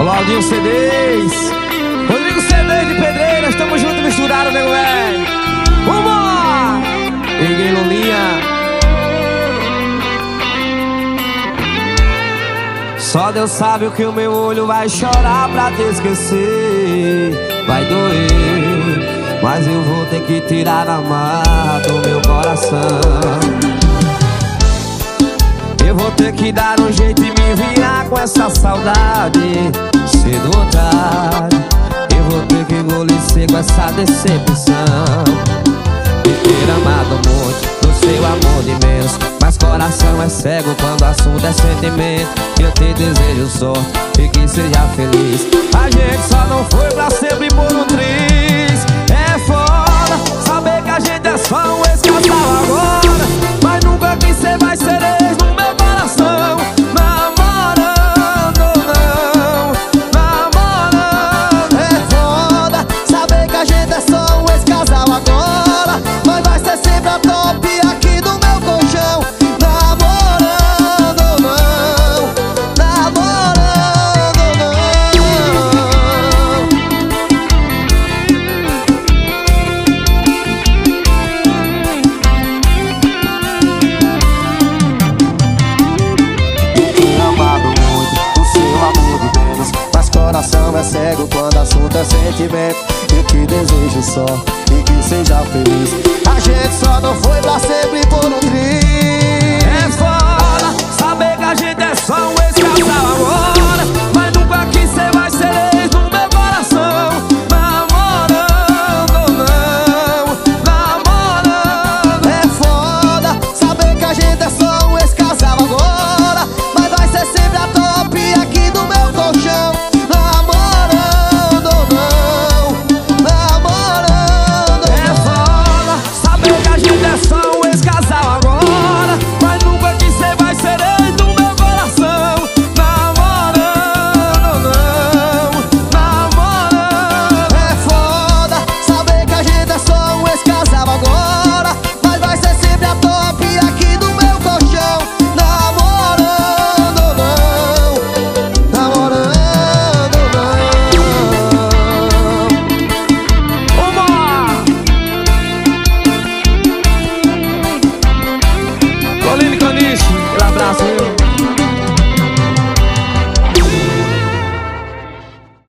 Claudinho CDs Rodrigo CDs de Pedreiras Tamo junto, misturado, nego Vamos! Peguei Lulinha. Só Deus sabe o que o meu olho vai chorar pra te esquecer. Vai doer Mas eu vou ter que tirar a marra do meu coração. Eu vou ter que dar um jeito e me virar com essa saudade Eu vou ter que engolir seco essa decepção. Me ter amado muito no seu amor de menos Mas coração é cego quando o assunto é sentimento. Eu te desejo sorte e que seja feliz. A gente só não foi pra sempre por um coração é cego quando assunto é sentimento. Eu que desejo só e que seja feliz. A gente só não foi pra sempre